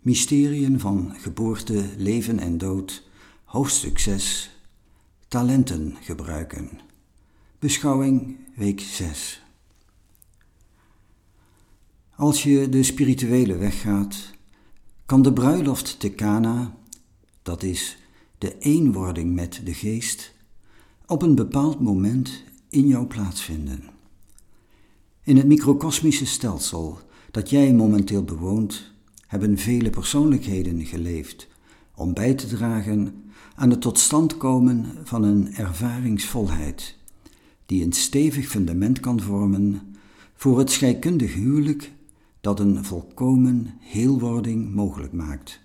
Mysteriën van geboorte, leven en dood, hoofdstuk 6, talenten gebruiken. Beschouwing week 6. Als je de spirituele weg gaat, kan de bruiloft te Cana, dat is de eenwording met de geest, op een bepaald moment in jou plaatsvinden. In het microcosmische stelsel dat jij momenteel bewoont, hebben vele persoonlijkheden geleefd om bij te dragen aan het tot stand komen van een ervaringsvolheid die een stevig fundament kan vormen voor het scheikundig huwelijk dat een volkomen heelwording mogelijk maakt.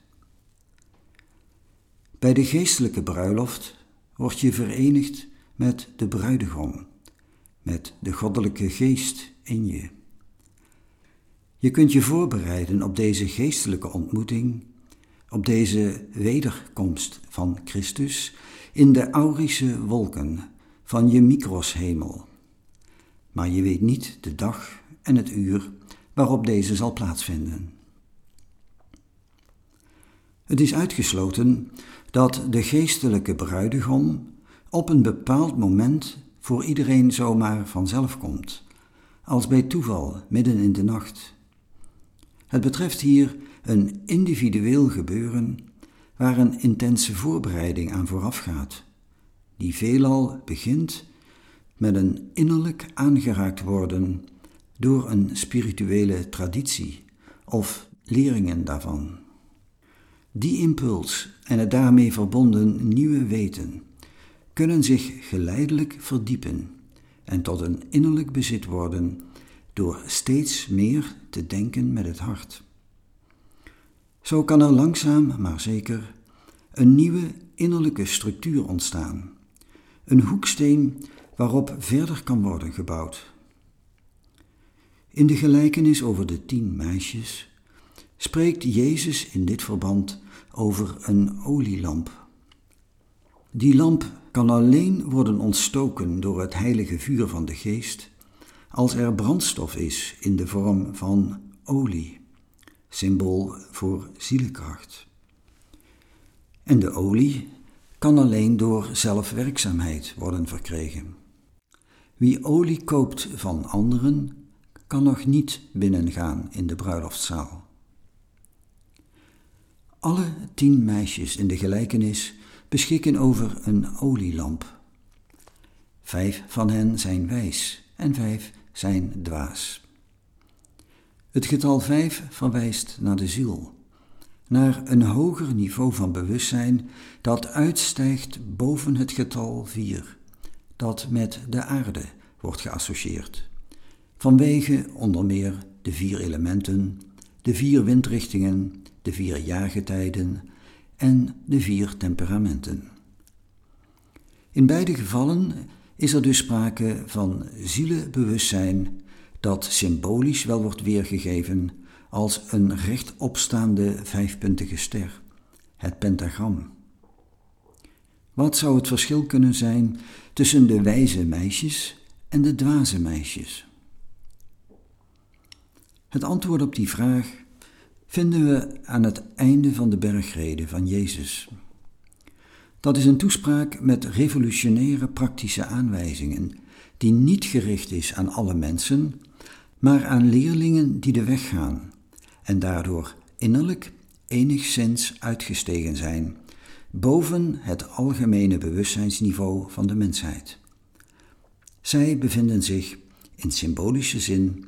Bij de geestelijke bruiloft word je verenigd met de bruidegom, met de goddelijke geest in je. Je kunt je voorbereiden op deze geestelijke ontmoeting, op deze wederkomst van Christus in de aurische wolken van je microshemel. Maar je weet niet de dag en het uur waarop deze zal plaatsvinden. Het is uitgesloten dat de geestelijke bruidegom op een bepaald moment voor iedereen zomaar vanzelf komt, als bij toeval midden in de nacht. Het betreft hier een individueel gebeuren waar een intense voorbereiding aan voorafgaat, die veelal begint met een innerlijk aangeraakt worden door een spirituele traditie of leringen daarvan. Die impuls en het daarmee verbonden nieuwe weten kunnen zich geleidelijk verdiepen en tot een innerlijk bezit worden door steeds meer te denken met het hart. Zo kan er langzaam maar zeker een nieuwe innerlijke structuur ontstaan, een hoeksteen waarop verder kan worden gebouwd. In de gelijkenis over de tien meisjes spreekt Jezus in dit verband over een olielamp. Die lamp kan alleen worden ontstoken door het heilige vuur van de geest als er brandstof is in de vorm van olie, symbool voor zielkracht. En de olie kan alleen door zelfwerkzaamheid worden verkregen. Wie olie koopt van anderen, kan nog niet binnengaan in de bruiloftzaal. Alle tien meisjes in de gelijkenis beschikken over een olielamp. Vijf van hen zijn wijs en vijf zijn dwaas. Het getal 5 verwijst naar de ziel, naar een hoger niveau van bewustzijn dat uitstijgt boven het getal 4, dat met de aarde wordt geassocieerd, vanwege onder meer de vier elementen, de vier windrichtingen, de vier jaargetijden en de vier temperamenten. In beide gevallen is er dus sprake van zielenbewustzijn dat symbolisch wel wordt weergegeven als een rechtopstaande vijfpuntige ster, het pentagram. Wat zou het verschil kunnen zijn tussen de wijze meisjes en de dwaze meisjes? Het antwoord op die vraag vinden we aan het einde van de bergrede van Jezus. Dat is een toespraak met revolutionaire praktische aanwijzingen, die niet gericht is aan alle mensen, maar aan leerlingen die de weg gaan en daardoor innerlijk enigszins uitgestegen zijn boven het algemene bewustzijnsniveau van de mensheid. Zij bevinden zich in symbolische zin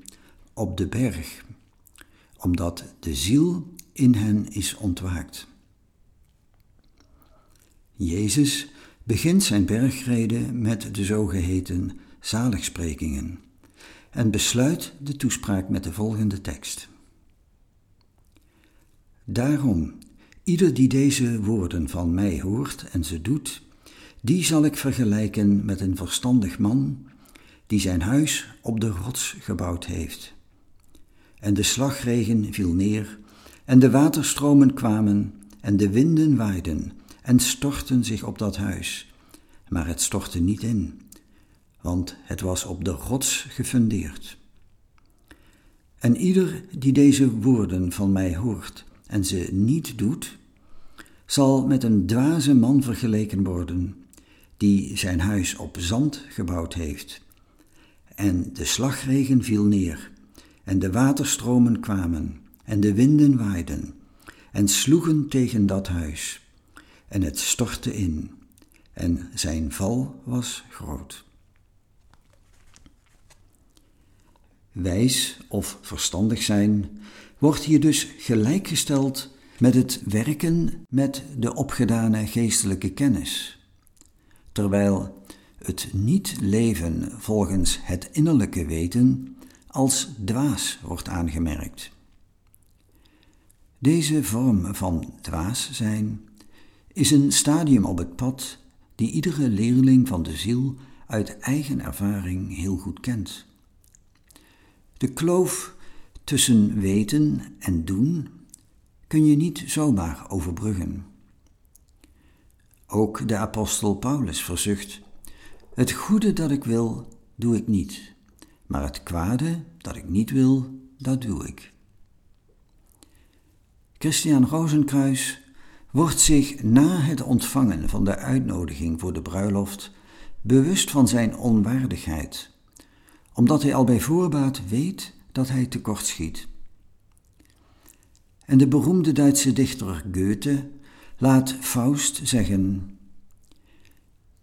op de berg, omdat de ziel in hen is ontwaakt. Jezus begint zijn bergrede met de zogeheten zaligsprekingen en besluit de toespraak met de volgende tekst. Daarom, ieder die deze woorden van mij hoort en ze doet, die zal ik vergelijken met een verstandig man die zijn huis op de rots gebouwd heeft. En de slagregen viel neer, en de waterstromen kwamen, en de winden waaiden, en stortten zich op dat huis. Maar het stortte niet in, want het was op de rots gefundeerd. En ieder die deze woorden van mij hoort en ze niet doet, zal met een dwaze man vergeleken worden, die zijn huis op zand gebouwd heeft. En de slagregen viel neer, en de waterstromen kwamen, en de winden waaiden, en sloegen tegen dat huis, en het stortte in, en zijn val was groot. Wijs of verstandig zijn wordt hier dus gelijkgesteld met het werken met de opgedane geestelijke kennis, terwijl het niet leven volgens het innerlijke weten als dwaas wordt aangemerkt. Deze vorm van dwaas zijn is een stadium op het pad die iedere leerling van de ziel uit eigen ervaring heel goed kent. De kloof tussen weten en doen kun je niet zomaar overbruggen. Ook de apostel Paulus verzucht: Het goede dat ik wil, doe ik niet, maar het kwade dat ik niet wil, dat doe ik. Christian Rozenkruis wordt zich na het ontvangen van de uitnodiging voor de bruiloft bewust van zijn onwaardigheid, omdat hij al bij voorbaat weet dat hij tekortschiet. En de beroemde Duitse dichter Goethe laat Faust zeggen: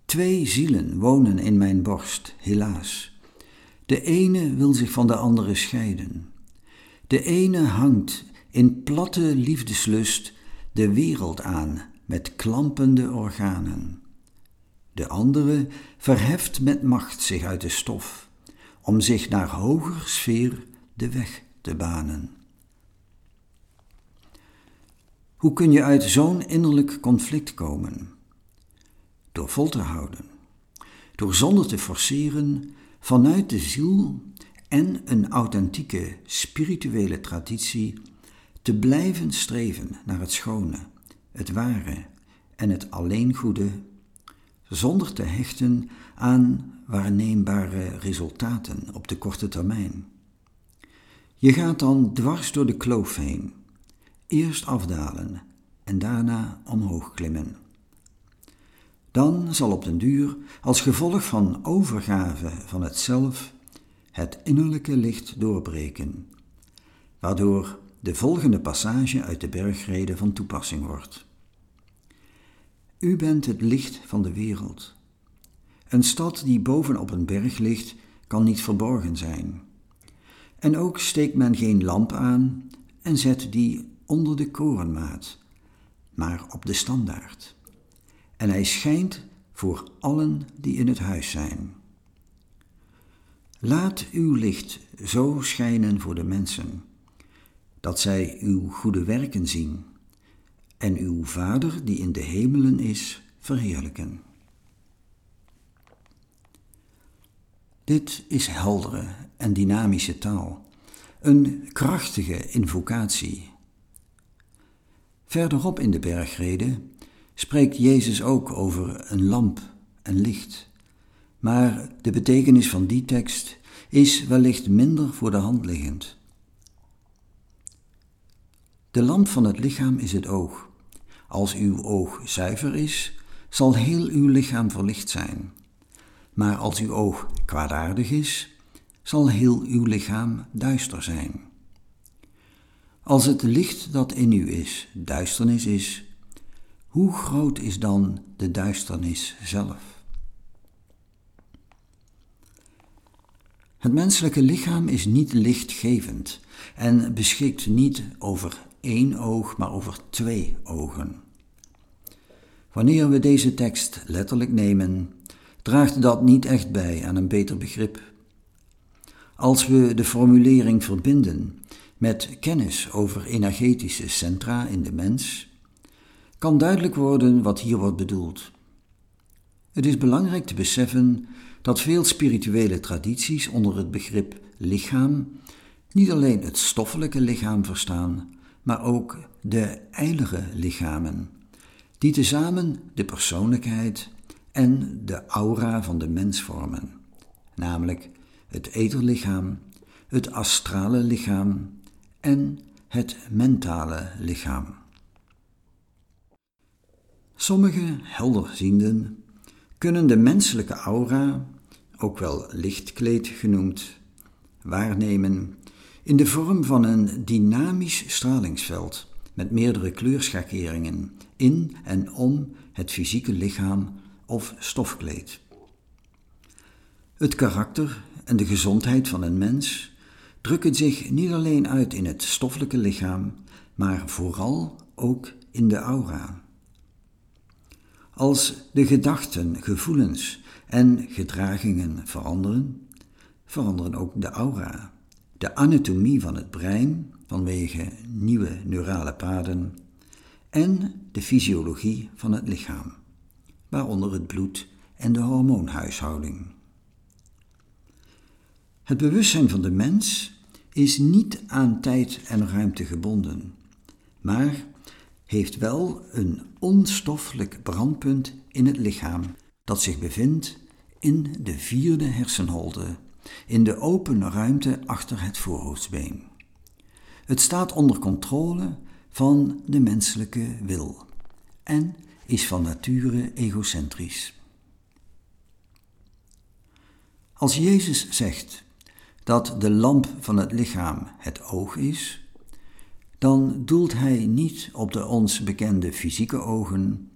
Twee zielen wonen in mijn borst, helaas. De ene wil zich van de andere scheiden. De ene hangt in platte liefdeslust de wereld aan met klampende organen. De andere verheft met macht zich uit de stof, om zich naar hoger sfeer de weg te banen. Hoe kun je uit zo'n innerlijk conflict komen? Door vol te houden, door zonder te forceren vanuit de ziel en een authentieke spirituele traditie te blijven streven naar het schone, het ware en het alleen goede, zonder te hechten aan waarneembare resultaten op de korte termijn. Je gaat dan dwars door de kloof heen, eerst afdalen en daarna omhoog klimmen. Dan zal op den duur, als gevolg van overgave van het zelf, het innerlijke licht doorbreken, waardoor de volgende passage uit de bergrede van toepassing wordt. U bent het licht van de wereld. Een stad die boven op een berg ligt, kan niet verborgen zijn. En ook steekt men geen lamp aan en zet die onder de korenmaat, maar op de standaard. En hij schijnt voor allen die in het huis zijn. Laat uw licht zo schijnen voor de mensen dat zij uw goede werken zien en uw Vader die in de hemelen is verheerlijken. Dit is heldere en dynamische taal, een krachtige invocatie. Verderop in de bergrede spreekt Jezus ook over een lamp en licht, maar de betekenis van die tekst is wellicht minder voor de hand liggend. De lamp van het lichaam is het oog. Als uw oog zuiver is, zal heel uw lichaam verlicht zijn. Maar als uw oog kwaadaardig is, zal heel uw lichaam duister zijn. Als het licht dat in u is duisternis is, hoe groot is dan de duisternis zelf? Het menselijke lichaam is niet lichtgevend en beschikt niet over één oog, maar over twee ogen. Wanneer we deze tekst letterlijk nemen, draagt dat niet echt bij aan een beter begrip. Als we de formulering verbinden met kennis over energetische centra in de mens, kan duidelijk worden wat hier wordt bedoeld. Het is belangrijk te beseffen dat veel spirituele tradities onder het begrip lichaam niet alleen het stoffelijke lichaam verstaan, maar ook de eilige lichamen, die tezamen de persoonlijkheid en de aura van de mens vormen, namelijk het etherlichaam, het astrale lichaam en het mentale lichaam. Sommige helderzienden kunnen de menselijke aura, ook wel lichtkleed genoemd, waarnemen in de vorm van een dynamisch stralingsveld met meerdere kleurschakeringen in en om het fysieke lichaam of stofkleed. Het karakter en de gezondheid van een mens drukken zich niet alleen uit in het stoffelijke lichaam, maar vooral ook in de aura. Als de gedachten, gevoelens en gedragingen veranderen, veranderen ook de aura, de anatomie van het brein vanwege nieuwe neurale paden en de fysiologie van het lichaam, waaronder het bloed en de hormoonhuishouding. Het bewustzijn van de mens is niet aan tijd en ruimte gebonden, maar heeft wel een onstoffelijk brandpunt in het lichaam dat zich bevindt in de vierde hersenholte, in de open ruimte achter het voorhoofdsbeen. Het staat onder controle van de menselijke wil en is van nature egocentrisch. Als Jezus zegt dat de lamp van het lichaam het oog is, dan doelt hij niet op de ons bekende fysieke ogen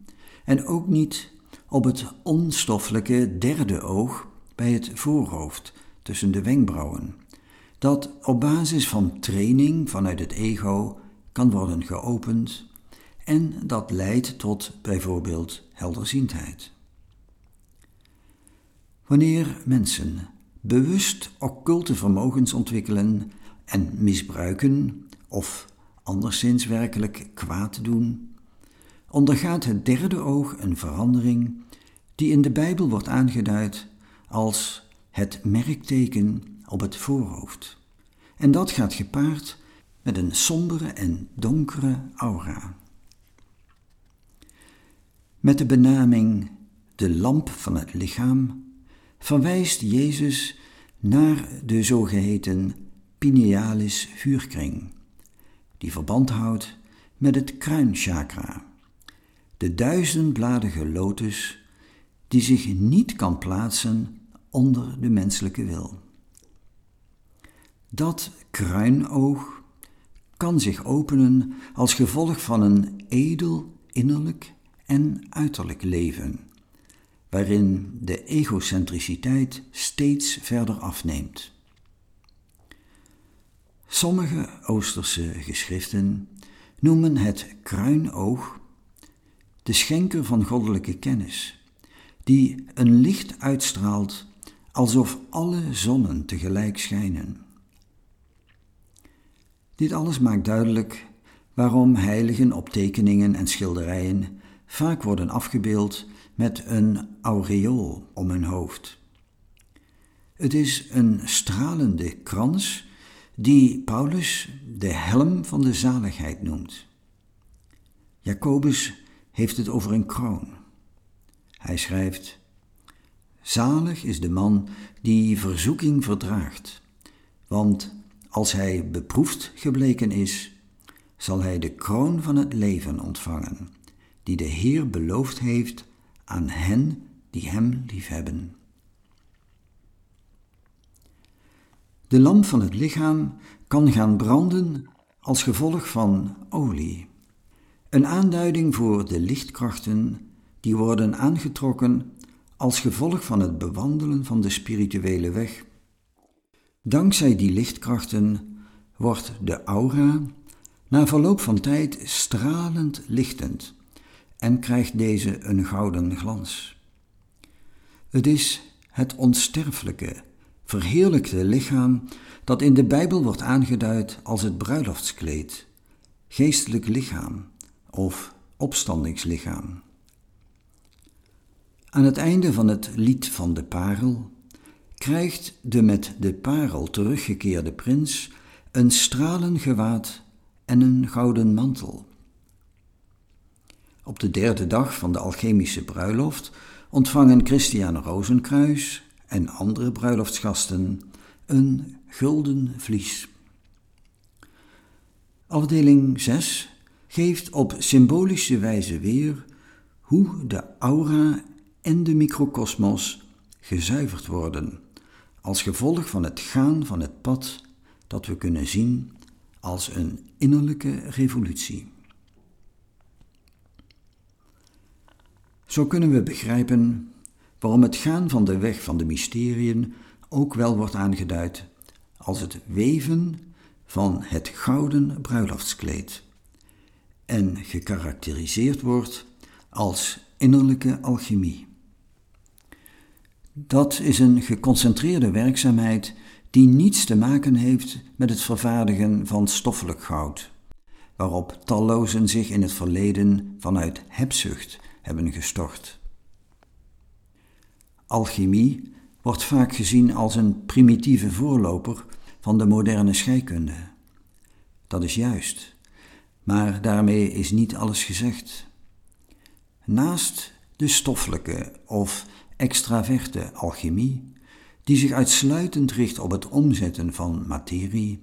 en ook niet op het onstoffelijke derde oog bij het voorhoofd tussen de wenkbrauwen, dat op basis van training vanuit het ego kan worden geopend en dat leidt tot bijvoorbeeld helderziendheid. Wanneer mensen bewust occulte vermogens ontwikkelen en misbruiken of anderszins werkelijk kwaad doen, ondergaat het derde oog een verandering die in de Bijbel wordt aangeduid als het merkteken op het voorhoofd. En dat gaat gepaard met een sombere en donkere aura. Met de benaming de lamp van het lichaam verwijst Jezus naar de zogeheten pinealis vuurkring, die verband houdt met het kruinchakra, de duizendbladige lotus die zich niet kan plaatsen onder de menselijke wil. Dat kruinoog kan zich openen als gevolg van een edel innerlijk en uiterlijk leven waarin de egocentriciteit steeds verder afneemt. Sommige Oosterse geschriften noemen het kruinoog de schenker van goddelijke kennis, die een licht uitstraalt alsof alle zonnen tegelijk schijnen. Dit alles maakt duidelijk waarom heiligen op tekeningen en schilderijen vaak worden afgebeeld met een aureool om hun hoofd. Het is een stralende krans die Paulus de helm van de zaligheid noemt. Jacobus heeft het over een kroon. Hij schrijft: Zalig is de man die verzoeking verdraagt, want als hij beproefd gebleken is, zal hij de kroon van het leven ontvangen, die de Heer beloofd heeft aan hen die Hem liefhebben. De lamp van het lichaam kan gaan branden als gevolg van olie, een aanduiding voor de lichtkrachten die worden aangetrokken als gevolg van het bewandelen van de spirituele weg. Dankzij die lichtkrachten wordt de aura na verloop van tijd stralend lichtend en krijgt deze een gouden glans. Het is het onsterfelijke, verheerlijkte lichaam dat in de Bijbel wordt aangeduid als het bruiloftskleed, geestelijk lichaam of opstandingslichaam. Aan het einde van het lied van de parel krijgt de met de parel teruggekeerde prins een stralen gewaad en een gouden mantel. Op de derde dag van de alchemische bruiloft ontvangen Christian Rozenkruis en andere bruiloftsgasten een gulden vlies. Afdeling 6 geeft op symbolische wijze weer hoe de aura en de microkosmos gezuiverd worden als gevolg van het gaan van het pad dat we kunnen zien als een innerlijke revolutie. Zo kunnen we begrijpen waarom het gaan van de weg van de mysteriën ook wel wordt aangeduid als het weven van het gouden bruiloftskleed en gekarakteriseerd wordt als innerlijke alchemie. Dat is een geconcentreerde werkzaamheid die niets te maken heeft met het vervaardigen van stoffelijk goud, waarop tallozen zich in het verleden vanuit hebzucht hebben gestort. Alchemie wordt vaak gezien als een primitieve voorloper van de moderne scheikunde. Dat is juist, maar daarmee is niet alles gezegd. Naast de stoffelijke of extraverte alchemie, die zich uitsluitend richt op het omzetten van materie,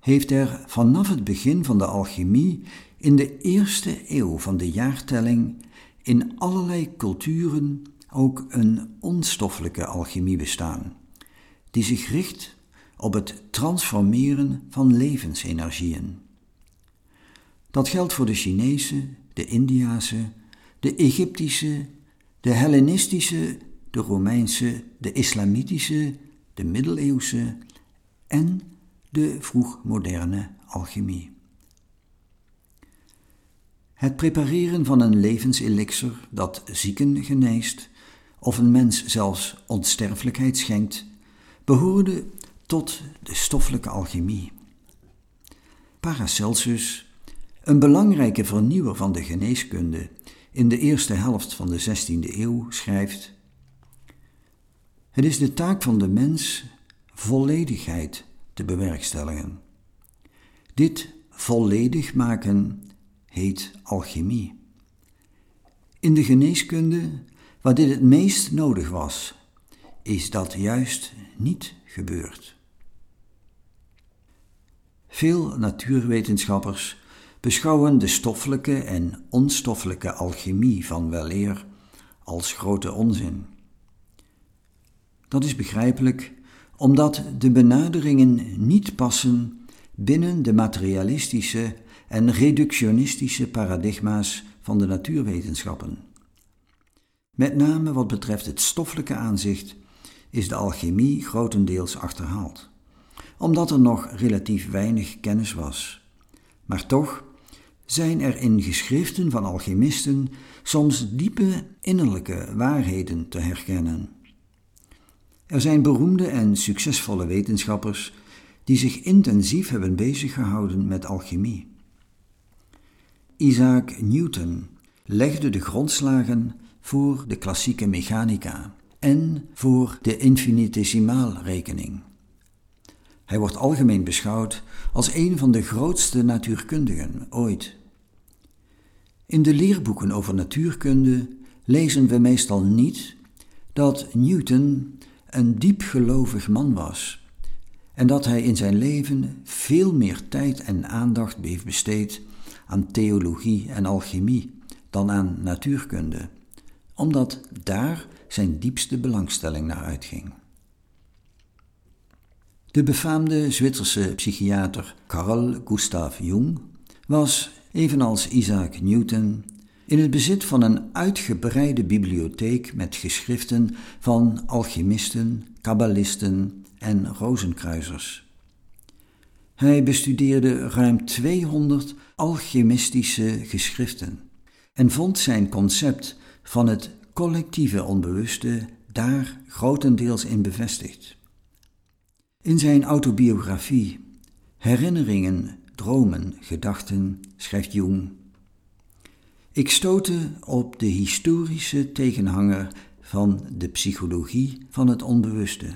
heeft er vanaf het begin van de alchemie in de eerste eeuw van de jaartelling in allerlei culturen ook een onstoffelijke alchemie bestaan, die zich richt op het transformeren van levensenergieën. Dat geldt voor de Chinese, de Indiase, de Egyptische, de Hellenistische, de Romeinse, de Islamitische, de middeleeuwse en de vroegmoderne alchemie. Het prepareren van een levenselixer dat zieken geneest of een mens zelfs onsterfelijkheid schenkt, behoorde tot de stoffelijke alchemie. Paracelsus, een belangrijke vernieuwer van de geneeskunde in de eerste helft van de 16e eeuw, schrijft: Het is de taak van de mens volledigheid te bewerkstelligen. Dit volledig maken heet alchemie. In de geneeskunde, waar dit het meest nodig was, is dat juist niet gebeurd. Veel natuurwetenschappers beschouwen de stoffelijke en onstoffelijke alchemie van weleer als grote onzin. Dat is begrijpelijk omdat de benaderingen niet passen binnen de materialistische en reductionistische paradigma's van de natuurwetenschappen. Met name wat betreft het stoffelijke aanzicht is de alchemie grotendeels achterhaald, omdat er nog relatief weinig kennis was. Maar toch zijn er in geschriften van alchemisten soms diepe innerlijke waarheden te herkennen. Er zijn beroemde en succesvolle wetenschappers die zich intensief hebben beziggehouden met alchemie. Isaac Newton legde de grondslagen voor de klassieke mechanica en voor de infinitesimaalrekening. Hij wordt algemeen beschouwd als een van de grootste natuurkundigen ooit. In de leerboeken over natuurkunde lezen we meestal niet dat Newton een diepgelovig man was en dat hij in zijn leven veel meer tijd en aandacht heeft besteed aan theologie en alchemie dan aan natuurkunde, omdat daar zijn diepste belangstelling naar uitging. De befaamde Zwitserse psychiater Carl Gustav Jung was, evenals Isaac Newton, in het bezit van een uitgebreide bibliotheek met geschriften van alchemisten, kabbalisten en rozenkruisers. Hij bestudeerde ruim 200 alchemistische geschriften en vond zijn concept van het collectieve onbewuste daar grotendeels in bevestigd. In zijn autobiografie Herinneringen, Dromen, Gedachten schrijft Jung: Ik stootte op de historische tegenhanger van de psychologie van het onbewuste.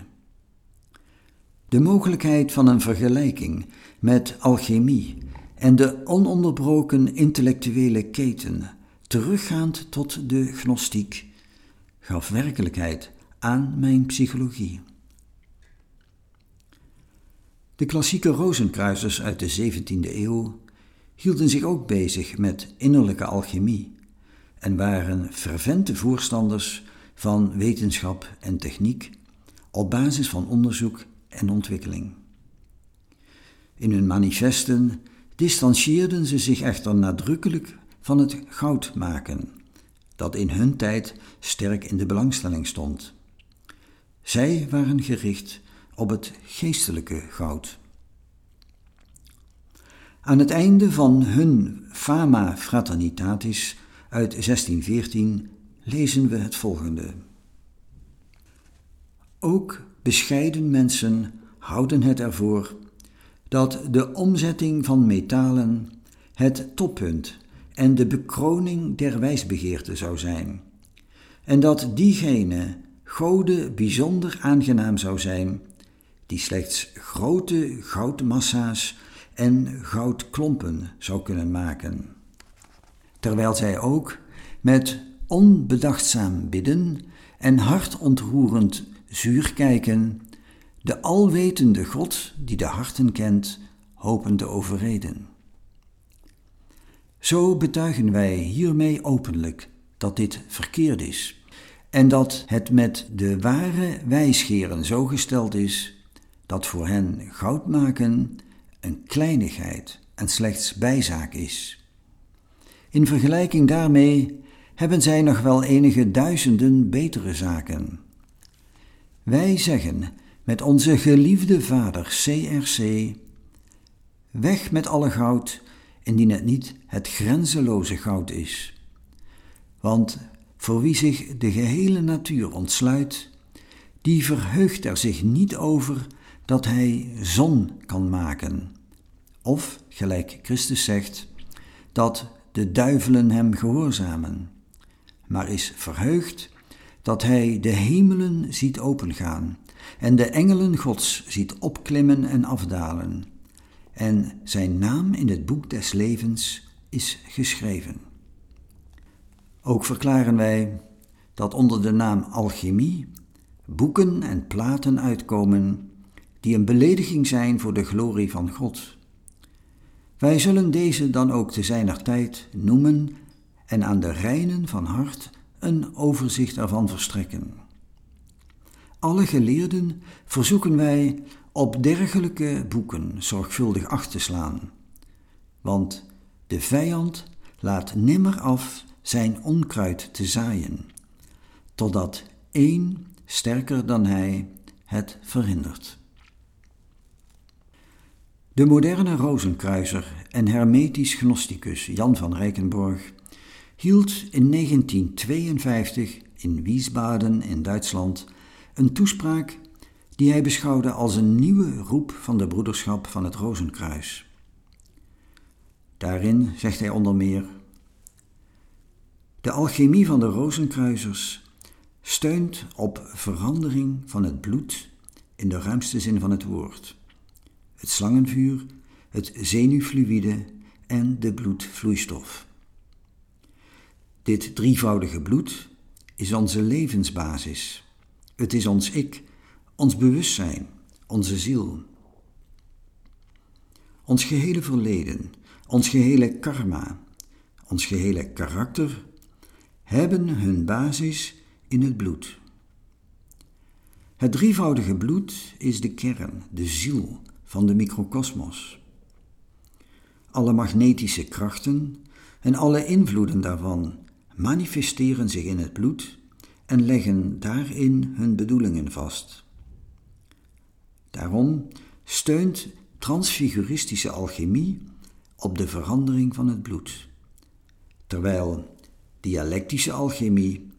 De mogelijkheid van een vergelijking met alchemie en de ononderbroken intellectuele keten, teruggaand tot de gnostiek, gaf werkelijkheid aan mijn psychologie. De klassieke rozenkruisers uit de 17e eeuw hielden zich ook bezig met innerlijke alchemie en waren fervente voorstanders van wetenschap en techniek op basis van onderzoek en ontwikkeling. In hun manifesten distancieerden ze zich echter nadrukkelijk van het goud maken, dat in hun tijd sterk in de belangstelling stond. Zij waren gericht op het geestelijke goud. Aan het einde van hun Fama Fraternitatis uit 1614 lezen we het volgende. Ook bescheiden mensen houden het ervoor dat de omzetting van metalen het toppunt en de bekroning der wijsbegeerte zou zijn, en dat diegene Gode bijzonder aangenaam zou zijn, die slechts grote goudmassa's en goudklompen zou kunnen maken, terwijl zij ook met onbedachtzaam bidden en hartontroerend zuurkijken de alwetende God die de harten kent, hopen te overreden. Zo betuigen wij hiermee openlijk dat dit verkeerd is en dat het met de ware wijsgeren zo gesteld is dat voor hen goud maken een kleinigheid en slechts bijzaak is. In vergelijking daarmee hebben zij nog wel enige duizenden betere zaken. Wij zeggen met onze geliefde vader CRC: Weg met alle goud, indien het niet het grenzeloze goud is. Want voor wie zich de gehele natuur ontsluit, die verheugt er zich niet over dat hij zon kan maken. Of, gelijk Christus zegt, dat de duivelen hem gehoorzamen, maar is verheugd dat hij de hemelen ziet opengaan en de engelen Gods ziet opklimmen en afdalen, en zijn naam in het boek des levens is geschreven. Ook verklaren wij dat onder de naam alchemie boeken en platen uitkomen die een belediging zijn voor de glorie van God. Wij zullen deze dan ook te zijner tijd noemen en aan de reinen van hart een overzicht ervan verstrekken. Alle geleerden verzoeken wij op dergelijke boeken zorgvuldig acht te slaan, want de vijand laat nimmer af zijn onkruid te zaaien, totdat één sterker dan hij het verhindert. De moderne rozenkruiser en hermetisch gnosticus Jan van Rijkenborg hield in 1952 in Wiesbaden in Duitsland een toespraak die hij beschouwde als een nieuwe roep van de broederschap van het Rozenkruis. Daarin zegt hij onder meer: De alchemie van de Rozenkruisers steunt op verandering van het bloed in de ruimste zin van het woord, het slangenvuur, het zenuwfluïde en de bloedvloeistof. Dit drievoudige bloed is onze levensbasis het is ons ik, ons bewustzijn, onze ziel. Ons gehele verleden, ons gehele karma, ons gehele karakter hebben hun basis in het bloed. Het drievoudige bloed is de kern, de ziel van de microkosmos. Alle magnetische krachten en alle invloeden daarvan manifesteren zich in het bloed en leggen daarin hun bedoelingen vast. Daarom steunt transfiguristische alchemie op de verandering van het bloed, terwijl dialectische alchemie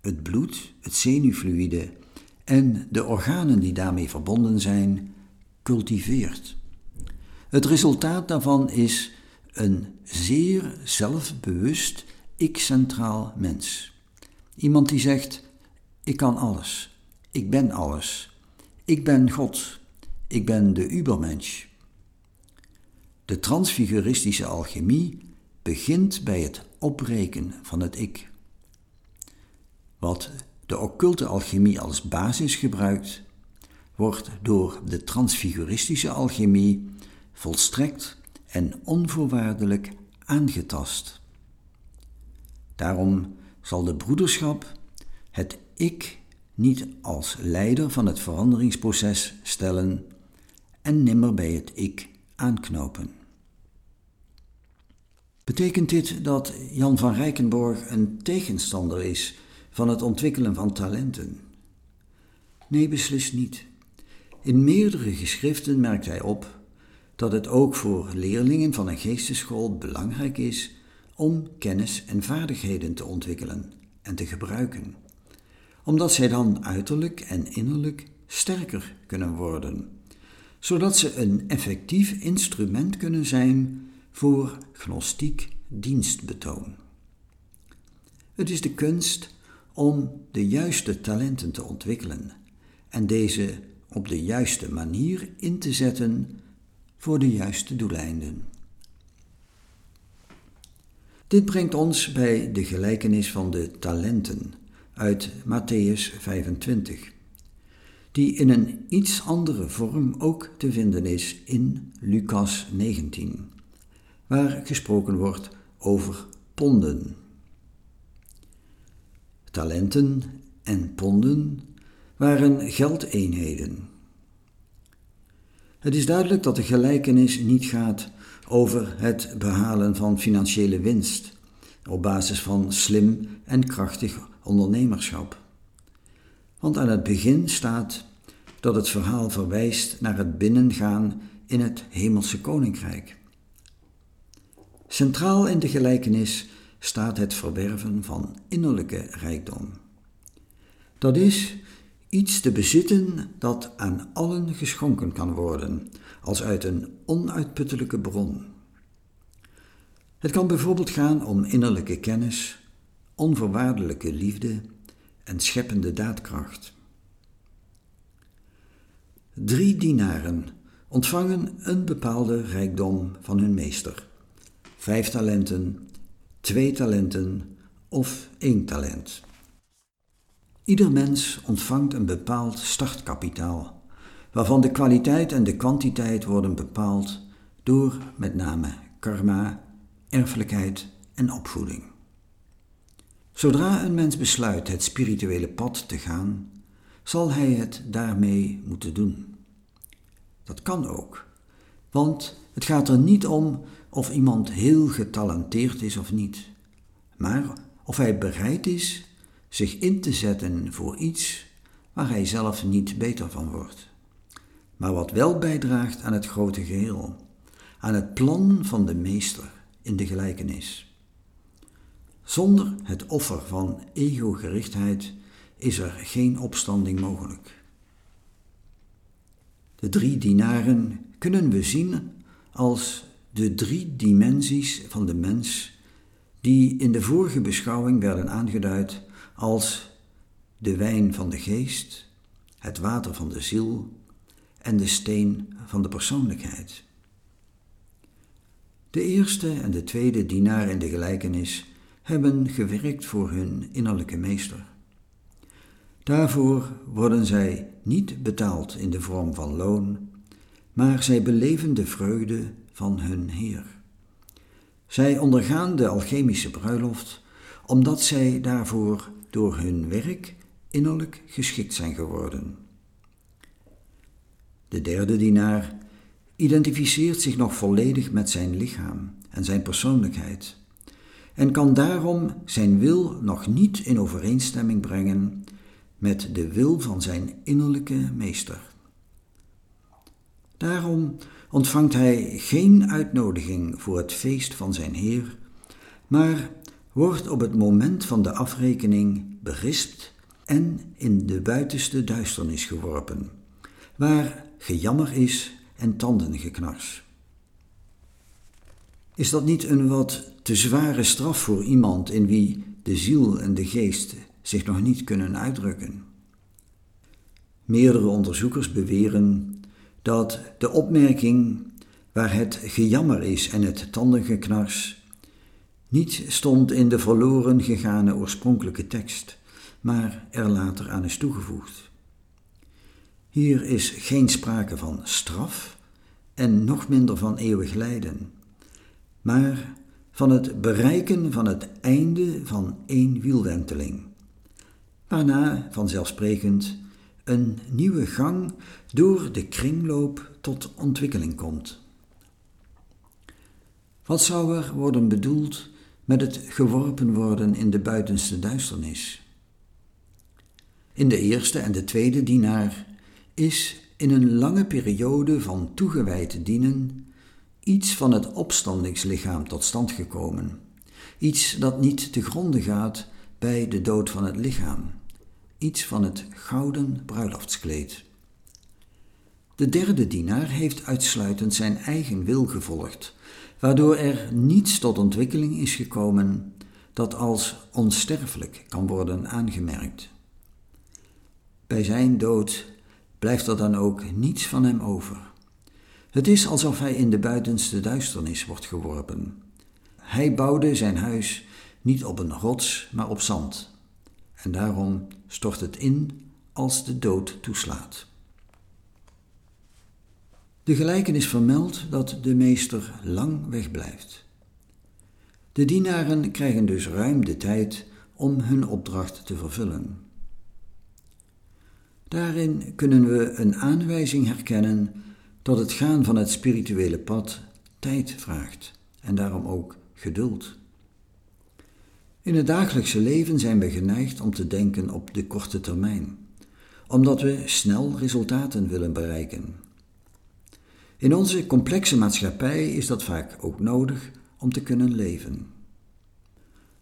het bloed, het zenuwfluïde en de organen die daarmee verbonden zijn, cultiveert. Het resultaat daarvan is een zeer zelfbewust, ik-centraal mens. Iemand die zegt: Ik kan alles, ik ben alles, ik ben God, ik ben de Ubermensch. De transfiguristische alchemie begint bij het opbreken van het ik. Wat de occulte alchemie als basis gebruikt, wordt door de transfiguristische alchemie volstrekt en onvoorwaardelijk aangetast. Daarom zal de broederschap het ik niet als leider van het veranderingsproces stellen en nimmer bij het ik aanknopen. Betekent dit dat Jan van Rijkenborg een tegenstander is van het ontwikkelen van talenten? Nee, beslist niet. In meerdere geschriften merkt hij op dat het ook voor leerlingen van een geesteschool belangrijk is om kennis en vaardigheden te ontwikkelen en te gebruiken, omdat zij dan uiterlijk en innerlijk sterker kunnen worden, zodat ze een effectief instrument kunnen zijn voor gnostiek dienstbetoon. Het is de kunst om de juiste talenten te ontwikkelen en deze op de juiste manier in te zetten voor de juiste doeleinden. Dit brengt ons bij de gelijkenis van de talenten uit Matthäus 25, die in een iets andere vorm ook te vinden is in Lucas 19, waar gesproken wordt over ponden. Talenten en ponden waren geldeenheden. Het is duidelijk dat de gelijkenis niet gaat over het behalen van financiële winst op basis van slim en krachtig ondernemerschap. Want aan het begin staat dat het verhaal verwijst naar het binnengaan in het hemelse koninkrijk. Centraal in de gelijkenis staat het verwerven van innerlijke rijkdom. Dat is iets te bezitten dat aan allen geschonken kan worden, als uit een onuitputtelijke bron. Het kan bijvoorbeeld gaan om innerlijke kennis, onvoorwaardelijke liefde en scheppende daadkracht. Drie dienaren ontvangen een bepaalde rijkdom van hun meester: vijf talenten, twee talenten of één talent. Ieder mens ontvangt een bepaald startkapitaal, waarvan de kwaliteit en de kwantiteit worden bepaald door met name karma, erfelijkheid en opvoeding. Zodra een mens besluit het spirituele pad te gaan, zal hij het daarmee moeten doen. Dat kan ook, want het gaat er niet om of iemand heel getalenteerd is of niet, maar of hij bereid is zich in te zetten voor iets waar hij zelf niet beter van wordt, maar wat wel bijdraagt aan het grote geheel, aan het plan van de meester in de gelijkenis. Zonder het offer van ego-gerichtheid is er geen opstanding mogelijk. De drie dienaren kunnen we zien als de drie dimensies van de mens die in de vorige beschouwing werden aangeduid als de wijn van de geest, het water van de ziel en de steen van de persoonlijkheid. De eerste en de tweede dienaar in de gelijkenis hebben gewerkt voor hun innerlijke meester. Daarvoor worden zij niet betaald in de vorm van loon, maar zij beleven de vreugde van hun Heer. Zij ondergaan de alchemische bruiloft omdat zij daarvoor door hun werk innerlijk geschikt zijn geworden. De derde dienaar identificeert zich nog volledig met zijn lichaam en zijn persoonlijkheid en kan daarom zijn wil nog niet in overeenstemming brengen met de wil van zijn innerlijke meester. Daarom ontvangt hij geen uitnodiging voor het feest van zijn Heer, maar wordt op het moment van de afrekening berispt en in de buitenste duisternis geworpen, waar gejammer is en tandengeknars. Is dat niet een wat te zware straf voor iemand in wie de ziel en de geest zich nog niet kunnen uitdrukken? Meerdere onderzoekers beweren dat de opmerking waar het gejammer is en het tandengeknars niet stond in de verloren gegane oorspronkelijke tekst, maar er later aan is toegevoegd. Hier is geen sprake van straf en nog minder van eeuwig lijden, maar van het bereiken van het einde van één wielwenteling, waarna vanzelfsprekend een nieuwe gang door de kringloop tot ontwikkeling komt. Wat zou er worden bedoeld met het geworpen worden in de buitenste duisternis? In de eerste en de tweede dienaar is in een lange periode van toegewijd dienen iets van het opstandingslichaam tot stand gekomen. Iets dat niet te gronde gaat bij de dood van het lichaam. Iets van het gouden bruiloftskleed. De derde dienaar heeft uitsluitend zijn eigen wil gevolgd, waardoor er niets tot ontwikkeling is gekomen dat als onsterfelijk kan worden aangemerkt. Bij zijn dood blijft er dan ook niets van hem over. Het is alsof hij in de buitenste duisternis wordt geworpen. Hij bouwde zijn huis niet op een rots, maar op zand. En daarom stort het in als de dood toeslaat. De gelijkenis vermeldt dat de meester lang wegblijft. De dienaren krijgen dus ruim de tijd om hun opdracht te vervullen. Daarin kunnen we een aanwijzing herkennen dat het gaan van het spirituele pad tijd vraagt en daarom ook geduld. In het dagelijkse leven zijn we geneigd om te denken op de korte termijn, omdat we snel resultaten willen bereiken. In onze complexe maatschappij is dat vaak ook nodig om te kunnen leven.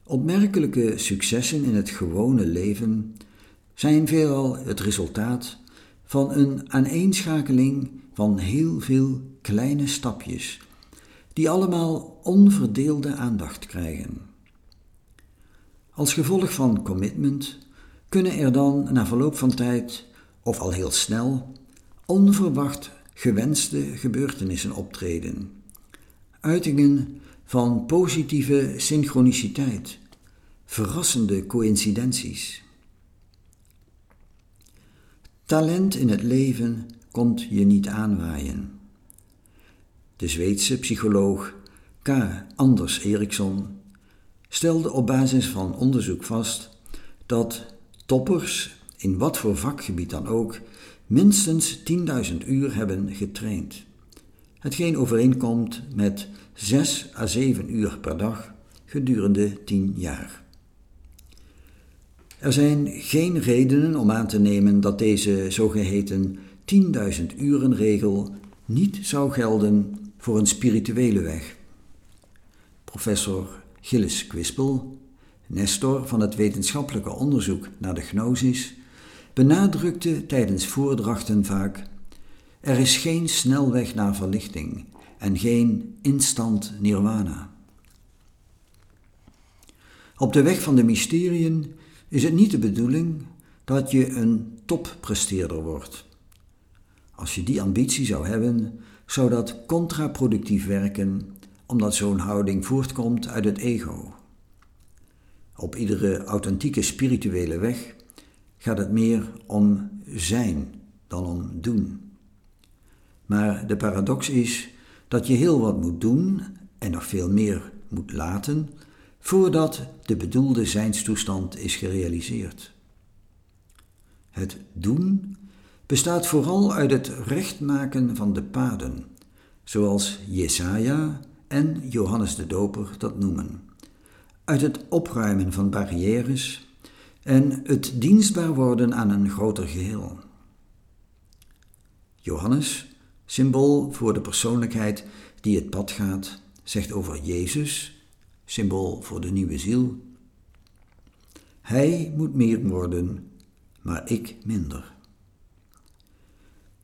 Opmerkelijke successen in het gewone leven zijn veelal het resultaat van een aaneenschakeling van heel veel kleine stapjes, die allemaal onverdeelde aandacht krijgen. Als gevolg van commitment kunnen er dan na verloop van tijd, of al heel snel, onverwacht gewenste gebeurtenissen optreden. Uitingen van positieve synchroniciteit, verrassende coïncidenties. Talent in het leven komt je niet aanwaaien. De Zweedse psycholoog K. Anders Eriksson stelde op basis van onderzoek vast dat toppers, in wat voor vakgebied dan ook, minstens 10.000 uur hebben getraind. Hetgeen overeenkomt met 6 à 7 uur per dag gedurende 10 jaar. Er zijn geen redenen om aan te nemen dat deze zogeheten 10.000 uren regel niet zou gelden voor een spirituele weg. Professor Gilles Quispel, nestor van het wetenschappelijke onderzoek naar de gnosis, benadrukte tijdens voordrachten vaak: er is geen snelweg naar verlichting en geen instant nirwana. Op de weg van de mysteriën is het niet de bedoeling dat je een toppresteerder wordt. Als je die ambitie zou hebben, zou dat contraproductief werken, omdat zo'n houding voortkomt uit het ego. Op iedere authentieke spirituele weg gaat het meer om zijn dan om doen. Maar de paradox is dat je heel wat moet doen en nog veel meer moet laten voordat de bedoelde zijnstoestand is gerealiseerd. Het doen bestaat vooral uit het rechtmaken van de paden, zoals Jesaja en Johannes de Doper dat noemen, uit het opruimen van barrières en het dienstbaar worden aan een groter geheel. Johannes, symbool voor de persoonlijkheid die het pad gaat, zegt over Jezus symbool voor de nieuwe ziel. Hij moet meer worden, maar ik minder.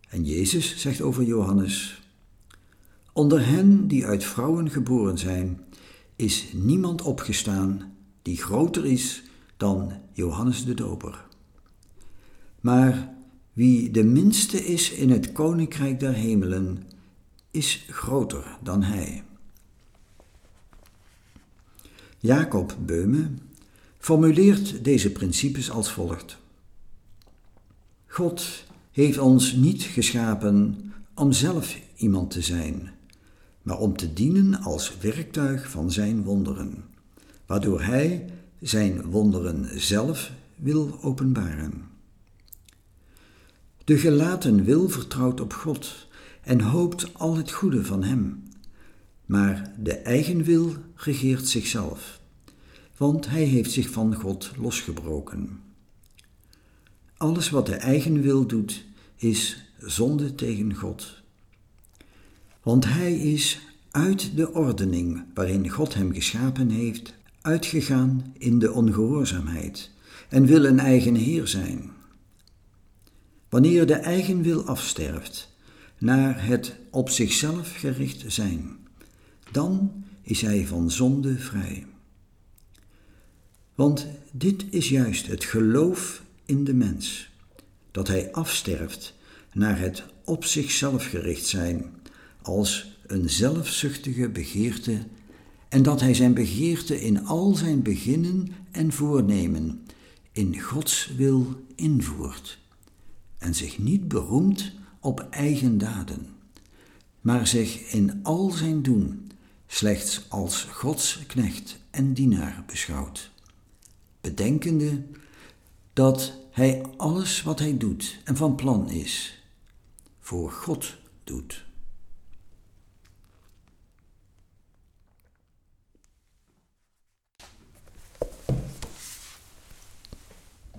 En Jezus zegt over Johannes: Onder hen die uit vrouwen geboren zijn, is niemand opgestaan die groter is dan Johannes de Doper. Maar wie de minste is in het koninkrijk der hemelen, is groter dan hij. Jacob Beume formuleert deze principes als volgt. God heeft ons niet geschapen om zelf iemand te zijn, maar om te dienen als werktuig van Zijn wonderen, waardoor Hij Zijn wonderen zelf wil openbaren. De gelaten wil vertrouwt op God en hoopt al het goede van Hem, maar de eigen wil regeert zichzelf, want hij heeft zich van God losgebroken. Alles wat de eigen wil doet, is zonde tegen God. Want hij is uit de ordening waarin God hem geschapen heeft, uitgegaan in de ongehoorzaamheid en wil een eigen heer zijn. Wanneer de eigen wil afsterft, naar het op zichzelf gericht zijn, dan is hij van zonde vrij. Want dit is juist het geloof in de mens, dat hij afsterft naar het op zichzelf gericht zijn, als een zelfzuchtige begeerte, en dat hij zijn begeerte in al zijn beginnen en voornemen in Gods wil invoert, en zich niet beroemt op eigen daden, maar zich in al zijn doen slechts als Gods knecht en dienaar beschouwt, bedenkende dat hij alles wat hij doet en van plan is, voor God doet.